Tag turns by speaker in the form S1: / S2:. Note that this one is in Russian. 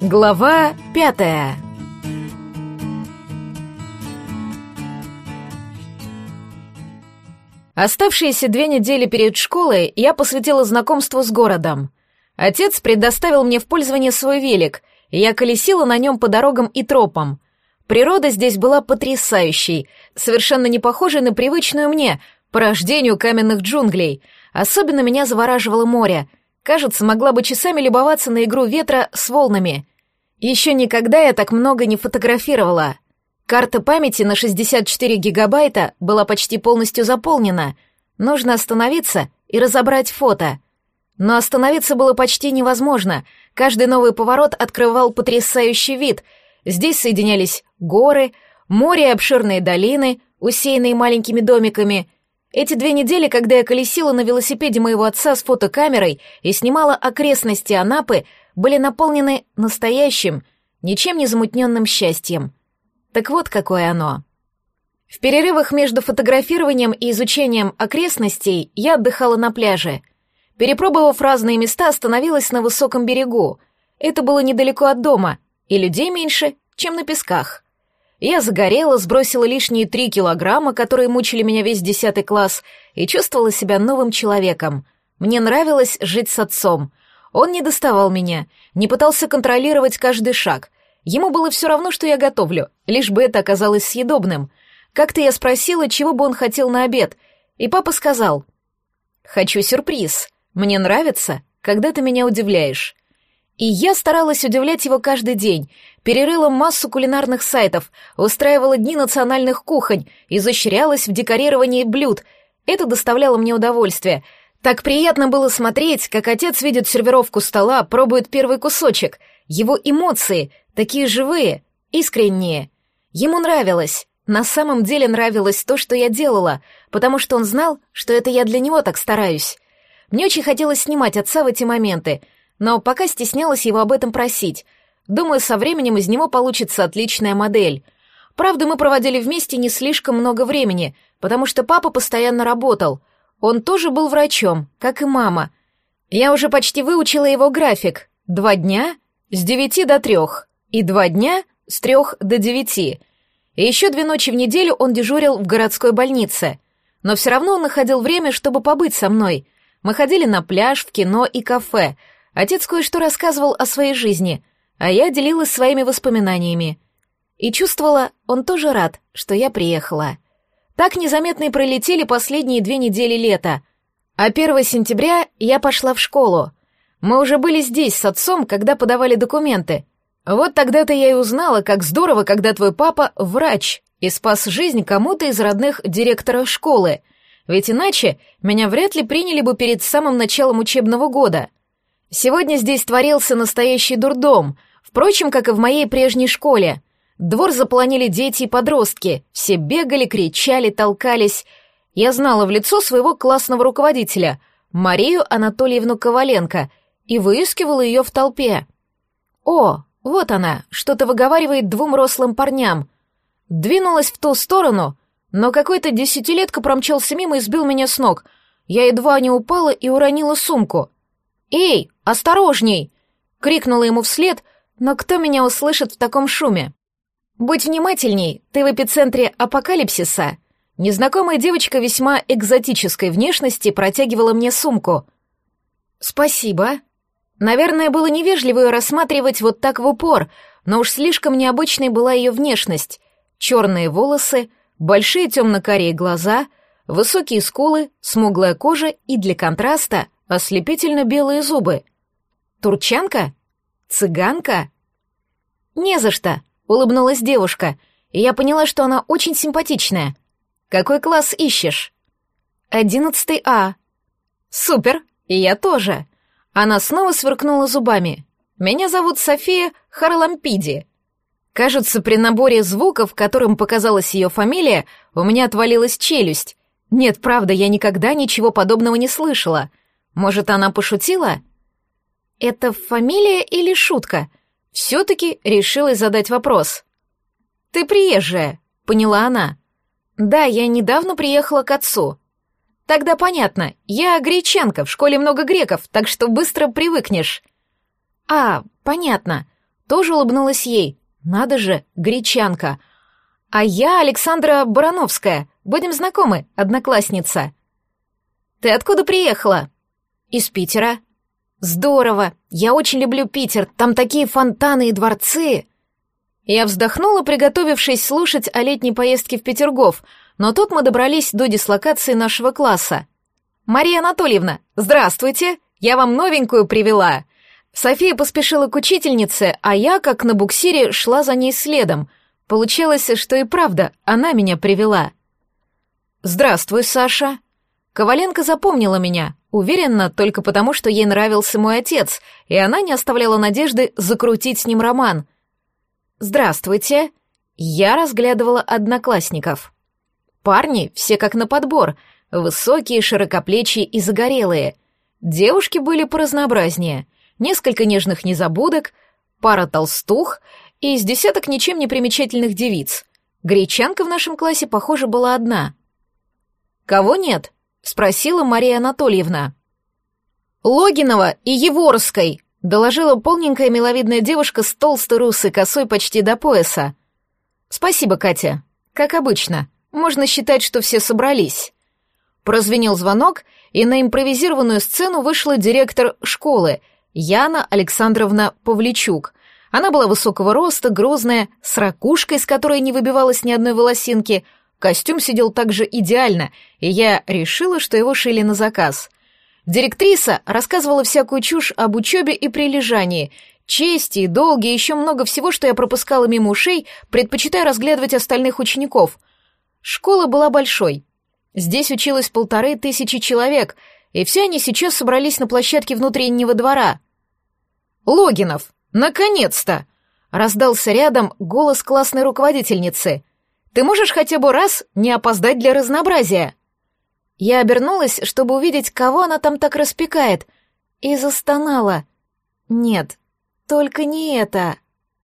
S1: Глава пятая Оставшиеся две недели перед школой я посвятила знакомству с городом. Отец предоставил мне в пользование свой велик, и я колесила на нем по дорогам и тропам. Природа здесь была потрясающей, совершенно не похожей на привычную мне, по рождению каменных джунглей. Особенно меня завораживало море. Кажется, могла бы часами любоваться на игру ветра с волнами. Еще никогда я так много не фотографировала. Карта памяти на 64 гигабайта была почти полностью заполнена. Нужно остановиться и разобрать фото. Но остановиться было почти невозможно. Каждый новый поворот открывал потрясающий вид. Здесь соединялись горы, море и обширные долины, усеянные маленькими домиками. Эти две недели, когда я колесила на велосипеде моего отца с фотокамерой и снимала окрестности Анапы, были наполнены настоящим, ничем не замутненным счастьем. Так вот какое оно. В перерывах между фотографированием и изучением окрестностей я отдыхала на пляже. Перепробовав разные места, остановилась на высоком берегу. Это было недалеко от дома, и людей меньше, чем на песках. Я загорела, сбросила лишние три килограмма, которые мучили меня весь десятый класс, и чувствовала себя новым человеком. Мне нравилось жить с отцом — он не доставал меня, не пытался контролировать каждый шаг. Ему было все равно, что я готовлю, лишь бы это оказалось съедобным. Как-то я спросила, чего бы он хотел на обед, и папа сказал, «Хочу сюрприз. Мне нравится, когда ты меня удивляешь». И я старалась удивлять его каждый день, перерыла массу кулинарных сайтов, устраивала дни национальных кухонь, изощрялась в декорировании блюд. Это доставляло мне удовольствие — так приятно было смотреть, как отец видит сервировку стола, пробует первый кусочек. Его эмоции, такие живые, искренние. Ему нравилось. На самом деле нравилось то, что я делала, потому что он знал, что это я для него так стараюсь. Мне очень хотелось снимать отца в эти моменты, но пока стеснялась его об этом просить. Думаю, со временем из него получится отличная модель. Правда, мы проводили вместе не слишком много времени, потому что папа постоянно работал — он тоже был врачом, как и мама. Я уже почти выучила его график. Два дня с девяти до трех и два дня с трех до девяти. И еще две ночи в неделю он дежурил в городской больнице. Но все равно он находил время, чтобы побыть со мной. Мы ходили на пляж, в кино и кафе. Отец кое-что рассказывал о своей жизни, а я делилась своими воспоминаниями. И чувствовала, он тоже рад, что я приехала. Так незаметно и пролетели последние две недели лета. А 1 сентября я пошла в школу. Мы уже были здесь с отцом, когда подавали документы. Вот тогда-то я и узнала, как здорово, когда твой папа врач и спас жизнь кому-то из родных директора школы. Ведь иначе меня вряд ли приняли бы перед самым началом учебного года. Сегодня здесь творился настоящий дурдом, впрочем, как и в моей прежней школе — Двор заполонили дети и подростки. Все бегали, кричали, толкались. Я знала в лицо своего классного руководителя, Марию Анатольевну Коваленко, и выискивала ее в толпе. О, вот она, что-то выговаривает двум рослым парням. Двинулась в ту сторону, но какой-то десятилетка промчался мимо и сбил меня с ног. Я едва не упала и уронила сумку. «Эй, осторожней!» — крикнула ему вслед, но кто меня услышит в таком шуме? «Будь внимательней, ты в эпицентре апокалипсиса». Незнакомая девочка весьма экзотической внешности протягивала мне сумку. «Спасибо». Наверное, было невежливо ее рассматривать вот так в упор, но уж слишком необычной была ее внешность. Черные волосы, большие темно-карие глаза, высокие скулы, смуглая кожа и для контраста ослепительно белые зубы. Турчанка? Цыганка? Не за что. Улыбнулась девушка, и я поняла, что она очень симпатичная. Какой класс ищешь? Одиннадцатый А. Супер, и я тоже. Она снова сверкнула зубами. Меня зовут София Харлампиди. Кажется, при наборе звуков, которым показалась ее фамилия, у меня отвалилась челюсть. Нет, правда, я никогда ничего подобного не слышала. Может, она пошутила? Это фамилия или шутка? Все-таки решилась задать вопрос. «Ты приезжая», — поняла она. «Да, я недавно приехала к отцу». «Тогда понятно. Я гречанка, в школе много греков, так что быстро привыкнешь». «А, понятно. тоже улыбнулась ей. Надо же, гречанка. А я Александра Барановская. Будем знакомы, одноклассница. Ты откуда приехала? Из Питера. Здорово. Я очень люблю Питер. Там такие фонтаны и дворцы. Я вздохнула, приготовившись слушать о летней поездке в Петергоф, но тут мы добрались до дислокации нашего класса. «Мария Анатольевна, здравствуйте! Я вам новенькую привела!» София поспешила к учительнице, а я, как на буксире, шла за ней следом. Получалось, что и правда, она меня привела. «Здравствуй, Саша». Коваленко запомнила меня, уверенно, только потому, что ей нравился мой отец, и она не оставляла надежды закрутить с ним роман. «Здравствуйте». Я разглядывала одноклассников. Парни все как на подбор, высокие, широкоплечие и загорелые. Девушки были поразнообразнее — несколько нежных незабудок, пара толстух и из десяток ничем не примечательных девиц. Гречанка в нашем классе, похоже, была одна. «Кого нет?» — спросила Мария Анатольевна. «Логинова и Еворской», — доложила полненькая миловидная девушка с толстой русой косой почти до пояса. «Спасибо, Катя. Как обычно. Можно считать, что все собрались». Прозвенел звонок, и на импровизированную сцену вышла директор школы — Яна Александровна Павличук. Она была высокого роста, грозная, с ракушкой, с которой не выбивалось ни одной волосинки. Костюм сидел также идеально, и я решила, что его шили на заказ. Директриса рассказывала всякую чушь об учебе и прилежании, чести долги, и еще много всего, что я пропускала мимо ушей, предпочитая разглядывать остальных учеников. Школа была большой. Здесь училось полторы тысячи человек, и все они сейчас собрались на площадке внутреннего двора — «Логинов! Наконец-то!» — раздался рядом голос классной руководительницы. «Ты можешь хотя бы раз не опоздать для разнообразия?» Я обернулась, чтобы увидеть, кого она там так распекает, и застонала. «Нет, только не это!»